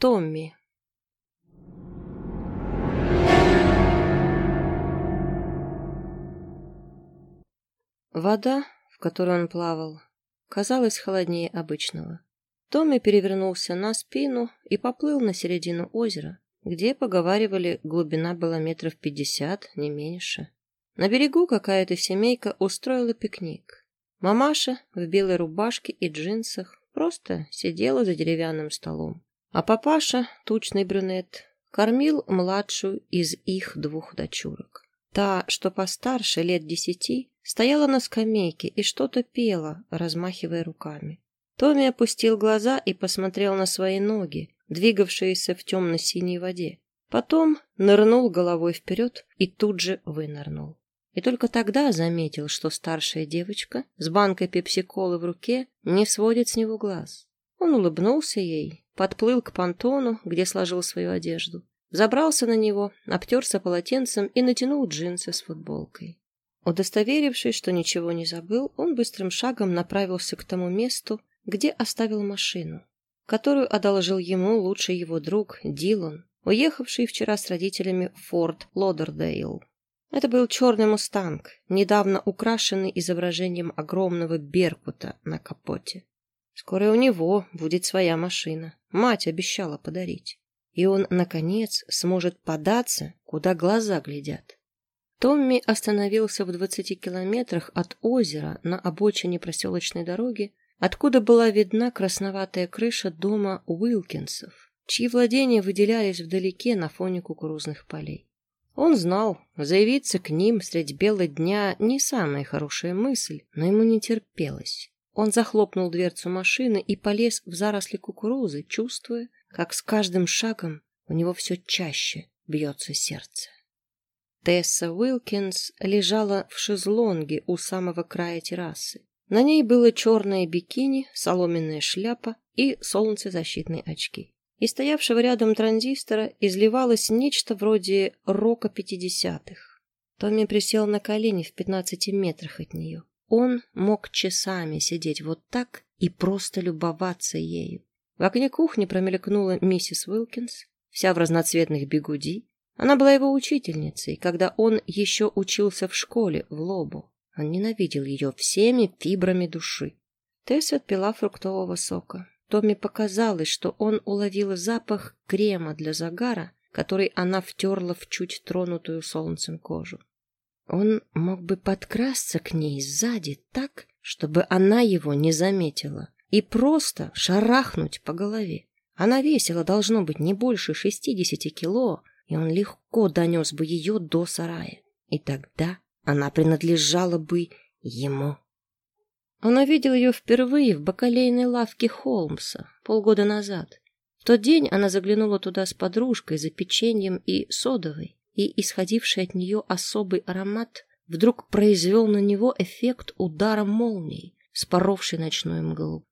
Томми. Вода, в которой он плавал, казалась холоднее обычного. Томми перевернулся на спину и поплыл на середину озера, где, поговаривали, глубина была метров пятьдесят, не меньше. На берегу какая-то семейка устроила пикник. Мамаша в белой рубашке и джинсах просто сидела за деревянным столом. А папаша, тучный брюнет, кормил младшую из их двух дочурок. Та, что постарше, лет десяти, стояла на скамейке и что-то пела, размахивая руками. Томми опустил глаза и посмотрел на свои ноги, двигавшиеся в темно-синей воде. Потом нырнул головой вперед и тут же вынырнул. И только тогда заметил, что старшая девочка с банкой пепси-колы в руке не сводит с него глаз. Он улыбнулся ей, подплыл к понтону, где сложил свою одежду, забрался на него, обтерся полотенцем и натянул джинсы с футболкой. Удостоверившись, что ничего не забыл, он быстрым шагом направился к тому месту, где оставил машину, которую одолжил ему лучший его друг Дилан, уехавший вчера с родителями в Форт Лодердейл. Это был черный мустанг, недавно украшенный изображением огромного беркута на капоте. Скоро у него будет своя машина. Мать обещала подарить. И он, наконец, сможет податься, куда глаза глядят. Томми остановился в двадцати километрах от озера на обочине проселочной дороги, откуда была видна красноватая крыша дома Уилкинсов, чьи владения выделялись вдалеке на фоне кукурузных полей. Он знал, заявиться к ним средь бела дня не самая хорошая мысль, но ему не терпелось. Он захлопнул дверцу машины и полез в заросли кукурузы, чувствуя, как с каждым шагом у него все чаще бьется сердце. Тесса Уилкинс лежала в шезлонге у самого края террасы. На ней было черное бикини, соломенная шляпа и солнцезащитные очки и стоявшего рядом транзистора изливалось нечто вроде рока пятидесятых. Томми присел на колени в пятнадцати метрах от нее. Он мог часами сидеть вот так и просто любоваться ею. В окне кухни промелькнула миссис Уилкинс, вся в разноцветных бегуди. Она была его учительницей, когда он еще учился в школе в Лобу. Он ненавидел ее всеми фибрами души. Тесс отпила фруктового сока. Томми показалось, что он уловил запах крема для загара, который она втерла в чуть тронутую солнцем кожу. Он мог бы подкрасться к ней сзади так, чтобы она его не заметила, и просто шарахнуть по голове. Она весила, должно быть, не больше шестидесяти кило, и он легко донес бы ее до сарая. И тогда она принадлежала бы ему. Он увидел ее впервые в бакалейной лавке Холмса полгода назад. В тот день она заглянула туда с подружкой за печеньем и содовой, и исходивший от нее особый аромат вдруг произвел на него эффект удара молнии, споровшей ночную мглу.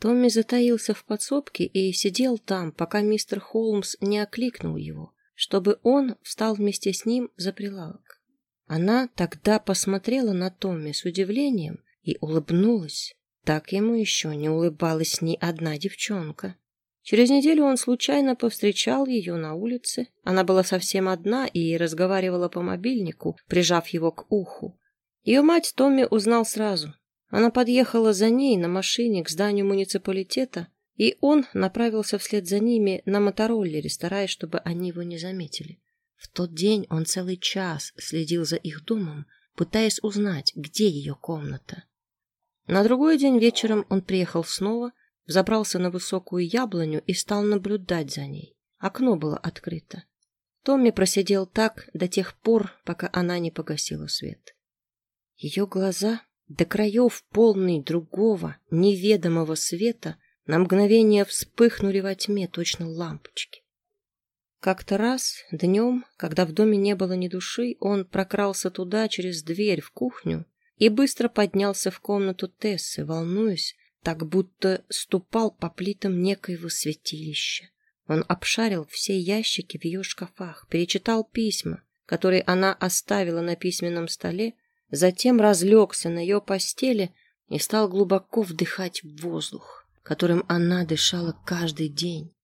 Томми затаился в подсобке и сидел там, пока мистер Холмс не окликнул его, чтобы он встал вместе с ним за прилавок. Она тогда посмотрела на Томми с удивлением и улыбнулась. Так ему еще не улыбалась ни одна девчонка. Через неделю он случайно повстречал ее на улице. Она была совсем одна и разговаривала по мобильнику, прижав его к уху. Ее мать Томми узнал сразу. Она подъехала за ней на машине к зданию муниципалитета, и он направился вслед за ними на мотороллере, стараясь, чтобы они его не заметили. В тот день он целый час следил за их домом, пытаясь узнать, где ее комната. На другой день вечером он приехал снова, забрался на высокую яблоню и стал наблюдать за ней. Окно было открыто. Томми просидел так до тех пор, пока она не погасила свет. Ее глаза, до краев полные другого, неведомого света, на мгновение вспыхнули во тьме точно лампочки. Как-то раз, днем, когда в доме не было ни души, он прокрался туда через дверь в кухню и быстро поднялся в комнату Тессы, волнуясь, так будто ступал по плитам некоего святилища. Он обшарил все ящики в ее шкафах, перечитал письма, которые она оставила на письменном столе, затем разлегся на ее постели и стал глубоко вдыхать воздух, которым она дышала каждый день.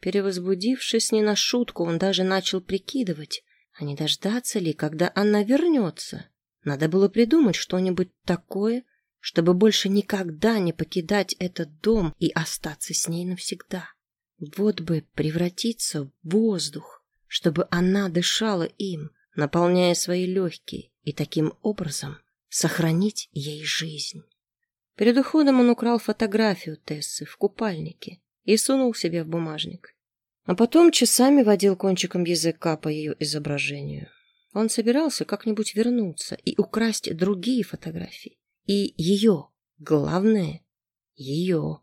Перевозбудившись не на шутку, он даже начал прикидывать, а не дождаться ли, когда она вернется. Надо было придумать что-нибудь такое, чтобы больше никогда не покидать этот дом и остаться с ней навсегда. Вот бы превратиться в воздух, чтобы она дышала им, наполняя свои легкие, и таким образом сохранить ей жизнь. Перед уходом он украл фотографию Тессы в купальнике и сунул себе в бумажник. А потом часами водил кончиком языка по ее изображению. Он собирался как-нибудь вернуться и украсть другие фотографии. И ее, главное, ее.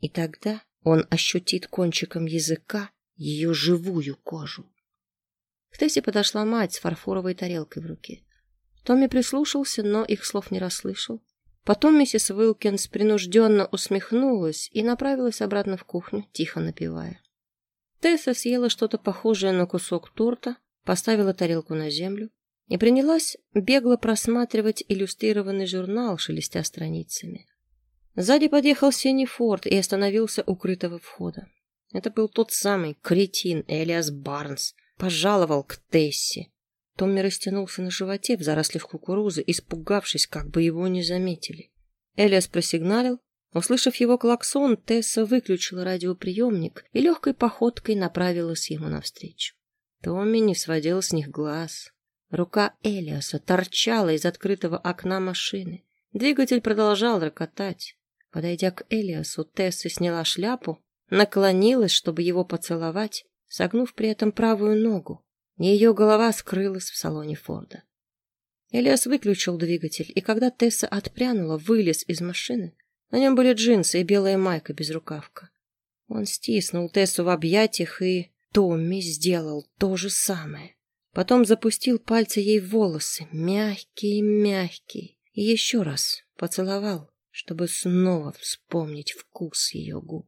И тогда он ощутит кончиком языка ее живую кожу. К Тессе подошла мать с фарфоровой тарелкой в руке. Томми прислушался, но их слов не расслышал. Потом миссис Уилкинс принужденно усмехнулась и направилась обратно в кухню, тихо напевая. Тесса съела что-то похожее на кусок торта, поставила тарелку на землю и принялась бегло просматривать иллюстрированный журнал, шелестя страницами. Сзади подъехал синий форт и остановился у крытого входа. Это был тот самый кретин Элиас Барнс. Пожаловал к Тессе. Томми растянулся на животе в зарослях кукурузы, испугавшись, как бы его не заметили. Элиас просигналил. Услышав его клаксон, Тесса выключила радиоприемник и легкой походкой направилась ему навстречу. Томми не сводил с них глаз. Рука Элиаса торчала из открытого окна машины. Двигатель продолжал рокотать. Подойдя к Элиасу, Тесса сняла шляпу, наклонилась, чтобы его поцеловать, согнув при этом правую ногу. Ее голова скрылась в салоне Форда. Элиас выключил двигатель, и когда Тесса отпрянула, вылез из машины. На нем были джинсы и белая майка без рукавка. Он стиснул Тессу в объятиях, и Томми сделал то же самое. Потом запустил пальцы ей в волосы, мягкие-мягкие, и еще раз поцеловал, чтобы снова вспомнить вкус ее губ.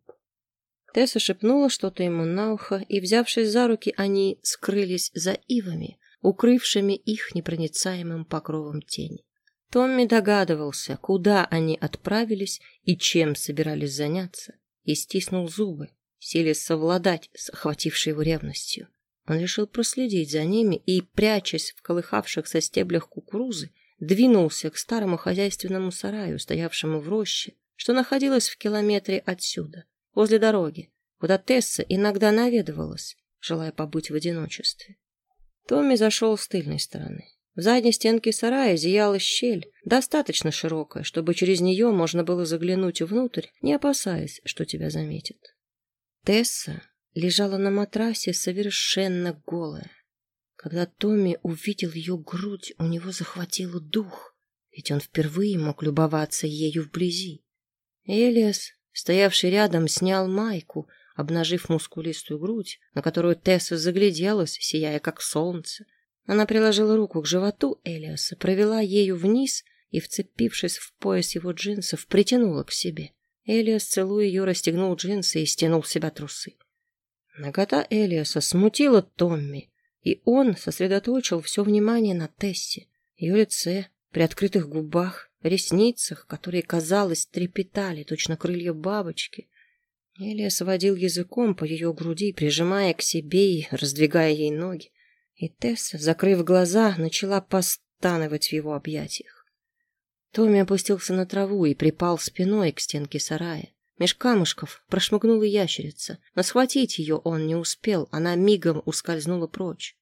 Тесса шепнула что-то ему на ухо, и, взявшись за руки, они скрылись за ивами, укрывшими их непроницаемым покровом тени. Томми догадывался, куда они отправились и чем собирались заняться, и стиснул зубы, силясь совладать с охватившей его ревностью. Он решил проследить за ними и, прячась в колыхавшихся стеблях кукурузы, двинулся к старому хозяйственному сараю, стоявшему в роще, что находилось в километре отсюда возле дороги, куда Тесса иногда наведывалась, желая побыть в одиночестве. Томми зашел с тыльной стороны. В задней стенке сарая зияла щель, достаточно широкая, чтобы через нее можно было заглянуть внутрь, не опасаясь, что тебя заметят. Тесса лежала на матрасе совершенно голая. Когда Томми увидел ее грудь, у него захватило дух, ведь он впервые мог любоваться ею вблизи. Элиас Стоявший рядом снял майку, обнажив мускулистую грудь, на которую Тесса загляделась, сияя как солнце. Она приложила руку к животу Элиаса, провела ею вниз и, вцепившись в пояс его джинсов, притянула к себе. Элиас, целуя ее, расстегнул джинсы и стянул с себя трусы. Нагота Элиаса смутила Томми, и он сосредоточил все внимание на Тессе, ее лице, при открытых губах, ресницах, которые, казалось, трепетали, точно крылья бабочки. Элия сводил языком по ее груди, прижимая к себе и раздвигая ей ноги. И Тесса, закрыв глаза, начала постановать в его объятиях. Томми опустился на траву и припал спиной к стенке сарая. Меж камушков прошмыгнула ящерица, но схватить ее он не успел, она мигом ускользнула прочь.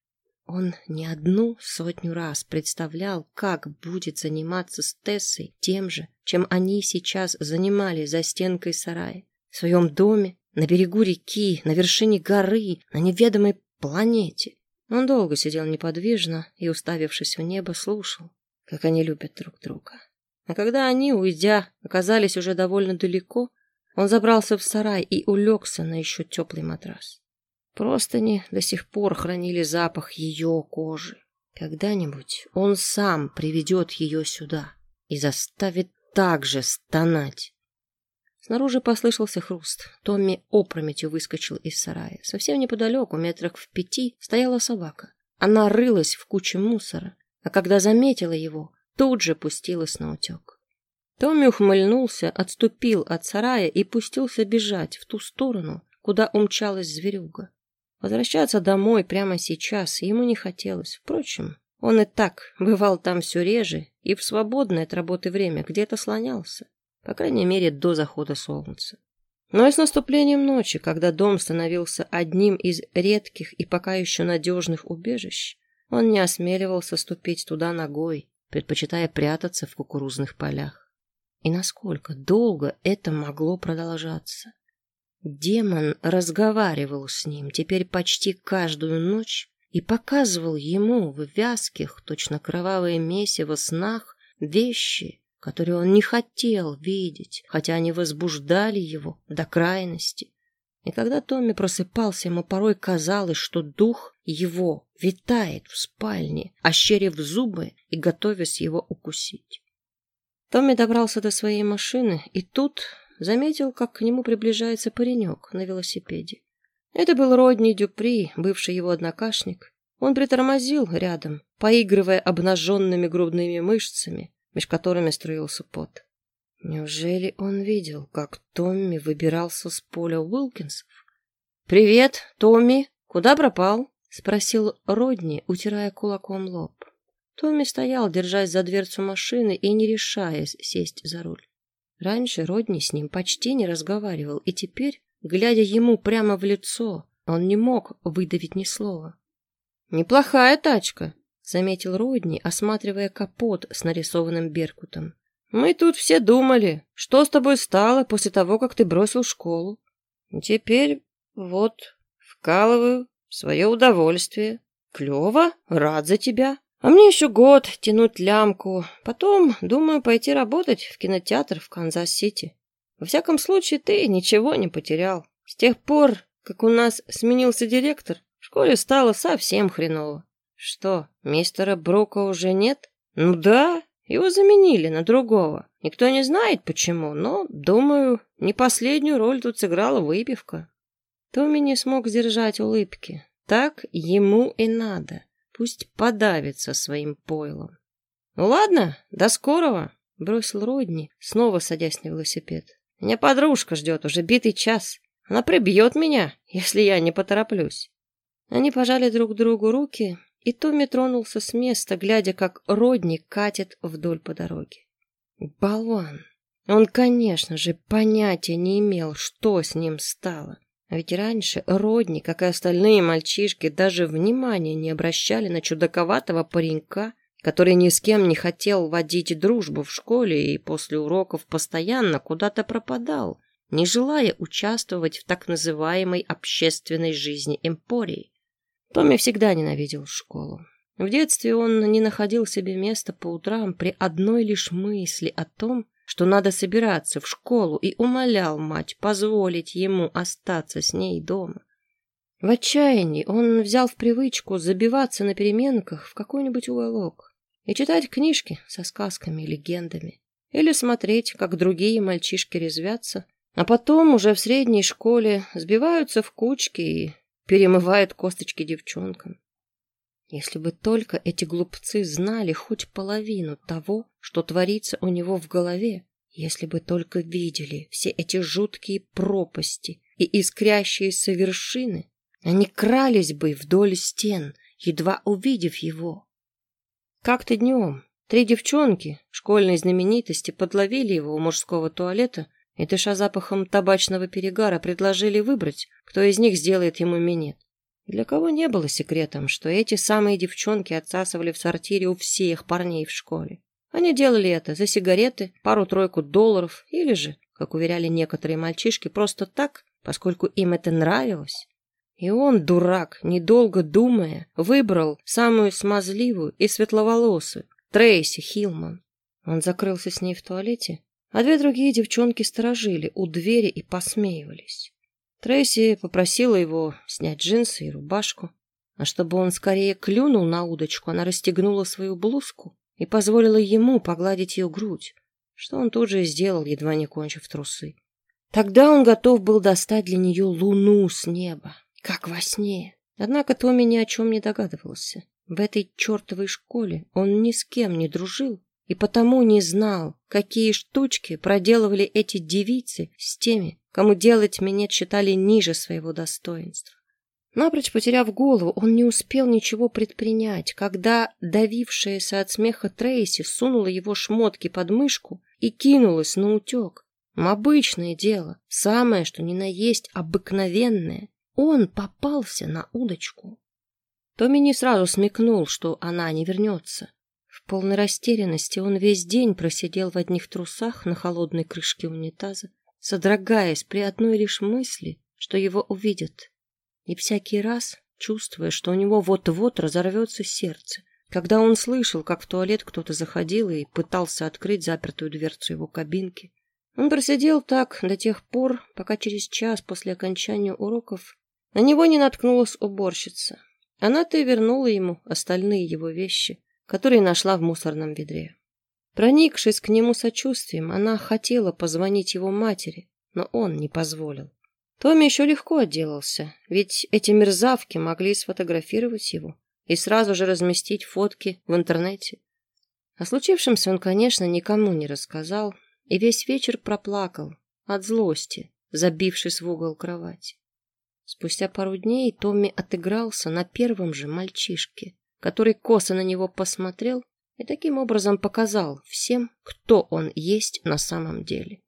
Он не одну сотню раз представлял, как будет заниматься с Тессой тем же, чем они сейчас занимались за стенкой сарая. В своем доме, на берегу реки, на вершине горы, на неведомой планете. Он долго сидел неподвижно и, уставившись в небо, слушал, как они любят друг друга. А когда они, уйдя, оказались уже довольно далеко, он забрался в сарай и улегся на еще теплый матрас. Простыни до сих пор хранили запах ее кожи. Когда-нибудь он сам приведет ее сюда и заставит так же стонать. Снаружи послышался хруст. Томми опрометью выскочил из сарая. Совсем неподалеку, метрах в пяти, стояла собака. Она рылась в куче мусора, а когда заметила его, тут же пустилась на утек. Томми ухмыльнулся, отступил от сарая и пустился бежать в ту сторону, куда умчалась зверюга. Возвращаться домой прямо сейчас ему не хотелось. Впрочем, он и так бывал там все реже и в свободное от работы время где-то слонялся, по крайней мере, до захода солнца. Но и с наступлением ночи, когда дом становился одним из редких и пока еще надежных убежищ, он не осмеливался ступить туда ногой, предпочитая прятаться в кукурузных полях. И насколько долго это могло продолжаться? Демон разговаривал с ним теперь почти каждую ночь и показывал ему в вязких, точно кровавое месиво снах, вещи, которые он не хотел видеть, хотя они возбуждали его до крайности. И когда Томми просыпался, ему порой казалось, что дух его витает в спальне, ощерив зубы и готовясь его укусить. Томми добрался до своей машины, и тут заметил, как к нему приближается паренек на велосипеде. Это был Родни Дюпри, бывший его однокашник. Он притормозил рядом, поигрывая обнаженными грудными мышцами, меж которыми струился пот. Неужели он видел, как Томми выбирался с поля Уилкинсов? «Привет, Томми! Куда пропал?» — спросил Родни, утирая кулаком лоб. Томми стоял, держась за дверцу машины и не решаясь сесть за руль. Раньше Родни с ним почти не разговаривал, и теперь, глядя ему прямо в лицо, он не мог выдавить ни слова. «Неплохая тачка», — заметил Родни, осматривая капот с нарисованным беркутом. «Мы тут все думали, что с тобой стало после того, как ты бросил школу. Теперь вот вкалываю в свое удовольствие. Клево, рад за тебя. А мне еще год тянуть лямку. Потом, думаю, пойти работать в кинотеатр в Канзас-Сити. Во всяком случае, ты ничего не потерял. С тех пор, как у нас сменился директор, в школе стало совсем хреново. Что, мистера Брока уже нет? Ну да, его заменили на другого. Никто не знает почему, но, думаю, не последнюю роль тут сыграла выпивка. Томми не смог сдержать улыбки. Так ему и надо. Пусть подавится своим пойлом. «Ну ладно, до скорого!» — бросил Родни, снова садясь на велосипед. «Меня подружка ждет уже битый час. Она прибьет меня, если я не потороплюсь». Они пожали друг другу руки, и Томми тронулся с места, глядя, как Родни катит вдоль по дороге. Болван! Он, конечно же, понятия не имел, что с ним стало. А ведь раньше Родни, как и остальные мальчишки, даже внимания не обращали на чудаковатого паренька, который ни с кем не хотел водить дружбу в школе и после уроков постоянно куда-то пропадал, не желая участвовать в так называемой общественной жизни Эмпории. Томми всегда ненавидел школу. В детстве он не находил себе места по утрам при одной лишь мысли о том, что надо собираться в школу, и умолял мать позволить ему остаться с ней дома. В отчаянии он взял в привычку забиваться на переменках в какой-нибудь уголок и читать книжки со сказками и легендами, или смотреть, как другие мальчишки резвятся, а потом уже в средней школе сбиваются в кучки и перемывают косточки девчонкам. Если бы только эти глупцы знали хоть половину того, что творится у него в голове, если бы только видели все эти жуткие пропасти и искрящиеся вершины, они крались бы вдоль стен, едва увидев его. Как-то днем три девчонки, школьной знаменитости, подловили его у мужского туалета и, дыша запахом табачного перегара, предложили выбрать, кто из них сделает ему минет. Для кого не было секретом, что эти самые девчонки отсасывали в сортире у всех парней в школе. Они делали это за сигареты, пару-тройку долларов или же, как уверяли некоторые мальчишки, просто так, поскольку им это нравилось. И он, дурак, недолго думая, выбрал самую смазливую и светловолосую, Трейси Хилман. Он закрылся с ней в туалете, а две другие девчонки сторожили у двери и посмеивались. Трейси попросила его снять джинсы и рубашку. А чтобы он скорее клюнул на удочку, она расстегнула свою блузку и позволила ему погладить ее грудь, что он тут же сделал, едва не кончив трусы. Тогда он готов был достать для нее луну с неба, как во сне. Однако Томми ни о чем не догадывался. В этой чертовой школе он ни с кем не дружил и потому не знал, какие штучки проделывали эти девицы с теми, кому делать минет считали ниже своего достоинства. Напрочь потеряв голову, он не успел ничего предпринять, когда давившаяся от смеха Трейси сунула его шмотки под мышку и кинулась на утек. Обычное дело, самое, что ни на есть обыкновенное. Он попался на удочку. Томми не сразу смекнул, что она не вернется. В полной растерянности он весь день просидел в одних трусах на холодной крышке унитаза, содрогаясь при одной лишь мысли, что его увидят и всякий раз чувствуя, что у него вот-вот разорвется сердце, когда он слышал, как в туалет кто-то заходил и пытался открыть запертую дверцу его кабинки. Он просидел так до тех пор, пока через час после окончания уроков на него не наткнулась уборщица. Она-то и вернула ему остальные его вещи, которые нашла в мусорном ведре. Проникшись к нему сочувствием, она хотела позвонить его матери, но он не позволил. Томми еще легко отделался, ведь эти мерзавки могли сфотографировать его и сразу же разместить фотки в интернете. О случившемся он, конечно, никому не рассказал и весь вечер проплакал от злости, забившись в угол кровати. Спустя пару дней Томми отыгрался на первом же мальчишке, который косо на него посмотрел и таким образом показал всем, кто он есть на самом деле.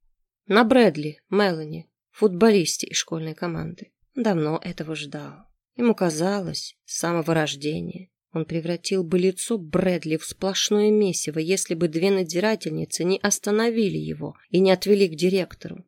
На Брэдли, Мелани, футболисте из школьной команды. Давно этого ждал. Ему казалось, с самого рождения, он превратил бы лицо Брэдли в сплошное месиво, если бы две надзирательницы не остановили его и не отвели к директору.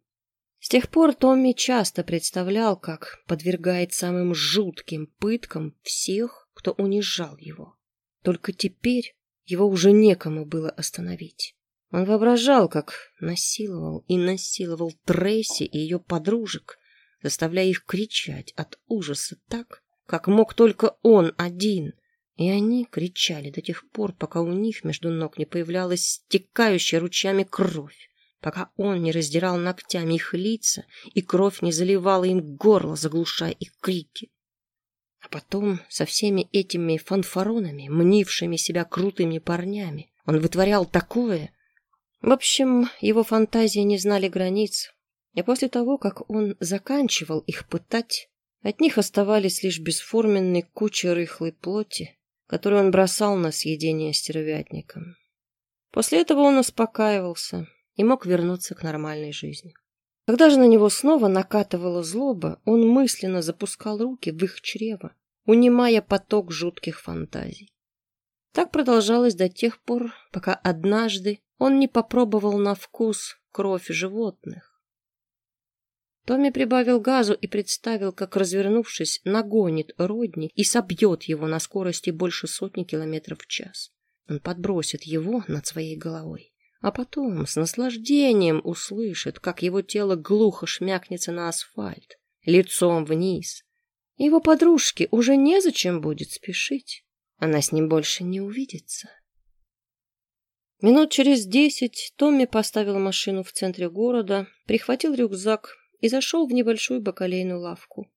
С тех пор Томми часто представлял, как подвергает самым жутким пыткам всех, кто унижал его. Только теперь его уже некому было остановить. Он воображал, как насиловал и насиловал Трейси и ее подружек, заставляя их кричать от ужаса так, как мог только он один. И они кричали до тех пор, пока у них между ног не появлялась стекающая ручьями кровь, пока он не раздирал ногтями их лица, и кровь не заливала им горло, заглушая их крики. А потом со всеми этими фанфаронами, мнившими себя крутыми парнями, он вытворял такое, в общем, его фантазии не знали границ, и после того, как он заканчивал их пытать, от них оставались лишь бесформенные кучи рыхлой плоти, которую он бросал на съедение стервятникам. После этого он успокаивался и мог вернуться к нормальной жизни. Когда же на него снова накатывала злоба, он мысленно запускал руки в их чрево, унимая поток жутких фантазий. Так продолжалось до тех пор, пока однажды он не попробовал на вкус кровь животных. Томми прибавил газу и представил, как, развернувшись, нагонит Родни и собьет его на скорости больше сотни километров в час. Он подбросит его над своей головой, а потом с наслаждением услышит, как его тело глухо шмякнется на асфальт, лицом вниз. Его подружке уже незачем будет спешить. Она с ним больше не увидится. Минут через десять Томми поставил машину в центре города, прихватил рюкзак и зашел в небольшую бакалейную лавку.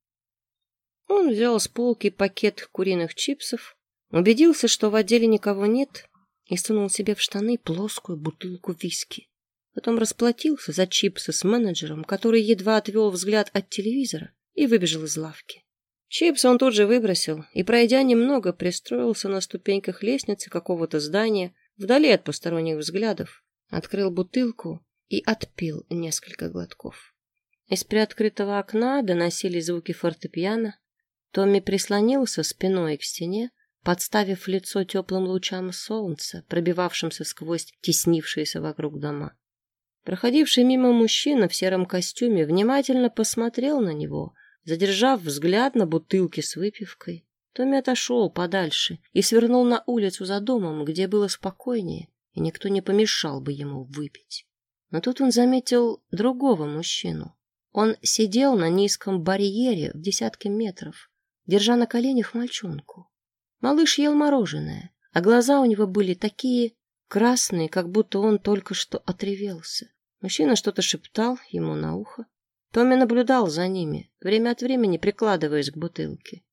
Он взял с полки пакет куриных чипсов, убедился, что в отделе никого нет, и сунул себе в штаны плоскую бутылку виски. Потом расплатился за чипсы с менеджером, который едва отвел взгляд от телевизора и выбежал из лавки. Чипсы он тут же выбросил и, пройдя немного, пристроился на ступеньках лестницы какого-то здания, вдали от посторонних взглядов, открыл бутылку и отпил несколько глотков. Из приоткрытого окна доносились звуки фортепиано. Томми прислонился спиной к стене, подставив лицо теплым лучам солнца, пробивавшимся сквозь теснившиеся вокруг дома. Проходивший мимо мужчина в сером костюме внимательно посмотрел на него, задержав взгляд на бутылке с выпивкой. Томми отошел подальше и свернул на улицу за домом, где было спокойнее, и никто не помешал бы ему выпить. Но тут он заметил другого мужчину. Он сидел на низком барьере в десятке метров, держа на коленях мальчонку. Малыш ел мороженое, а глаза у него были такие красные, как будто он только что отревелся. Мужчина что-то шептал ему на ухо. Томми наблюдал за ними, время от времени прикладываясь к бутылке.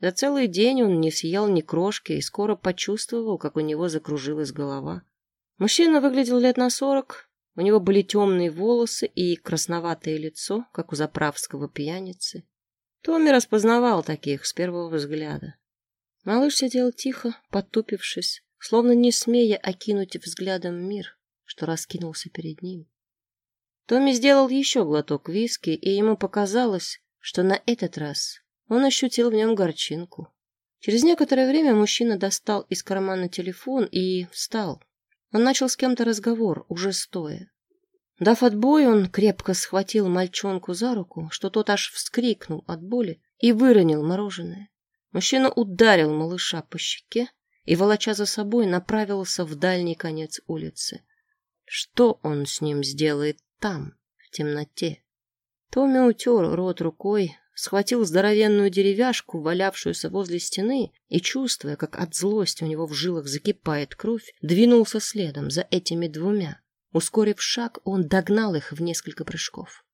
За целый день он не съел ни крошки и скоро почувствовал, как у него закружилась голова. Мужчина выглядел лет на сорок, у него были темные волосы и красноватое лицо, как у заправского пьяницы. Томми распознавал таких с первого взгляда. Малыш сидел тихо, потупившись, словно не смея окинуть взглядом мир, что раскинулся перед ним. Томми сделал еще глоток виски, и ему показалось, что на этот раз он ощутил в нем горчинку. Через некоторое время мужчина достал из кармана телефон и встал. Он начал с кем-то разговор, уже стоя. Дав отбой, он крепко схватил мальчонку за руку, что тот аж вскрикнул от боли и выронил мороженое. Мужчина ударил малыша по щеке и, волоча за собой, направился в дальний конец улицы. Что он с ним сделает там, в темноте? Томми утер рот рукой, схватил здоровенную деревяшку, валявшуюся возле стены, и, чувствуя, как от злости у него в жилах закипает кровь, двинулся следом за этими двумя. Ускорив шаг, он догнал их в несколько прыжков.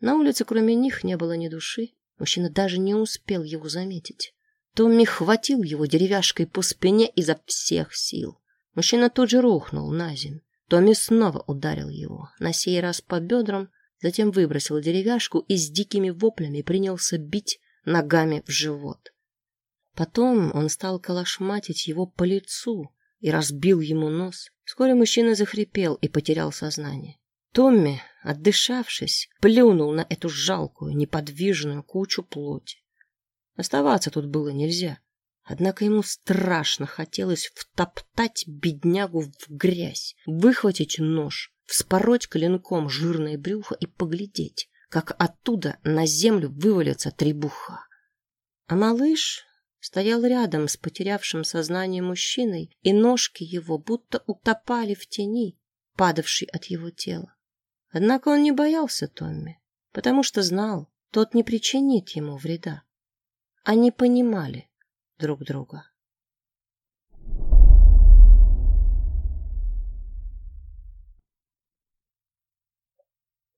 На улице кроме них не было ни души, мужчина даже не успел его заметить. Томми хватил его деревяшкой по спине изо всех сил. Мужчина тут же рухнул на землю. Томми снова ударил его, на сей раз по бедрам, затем выбросил деревяшку и с дикими воплями принялся бить ногами в живот. Потом он стал калашматить его по лицу и разбил ему нос. Вскоре мужчина захрипел и потерял сознание. Томми, отдышавшись, плюнул на эту жалкую, неподвижную кучу плоти. Оставаться тут было нельзя. Однако ему страшно хотелось втоптать беднягу в грязь, выхватить нож, вспороть клинком жирное брюхо и поглядеть, как оттуда на землю вывалится требуха. А малыш стоял рядом с потерявшим сознание мужчиной, и ножки его будто утопали в тени, падавшей от его тела. Однако он не боялся Томми, потому что знал, тот не причинит ему вреда. Они понимали друг друга.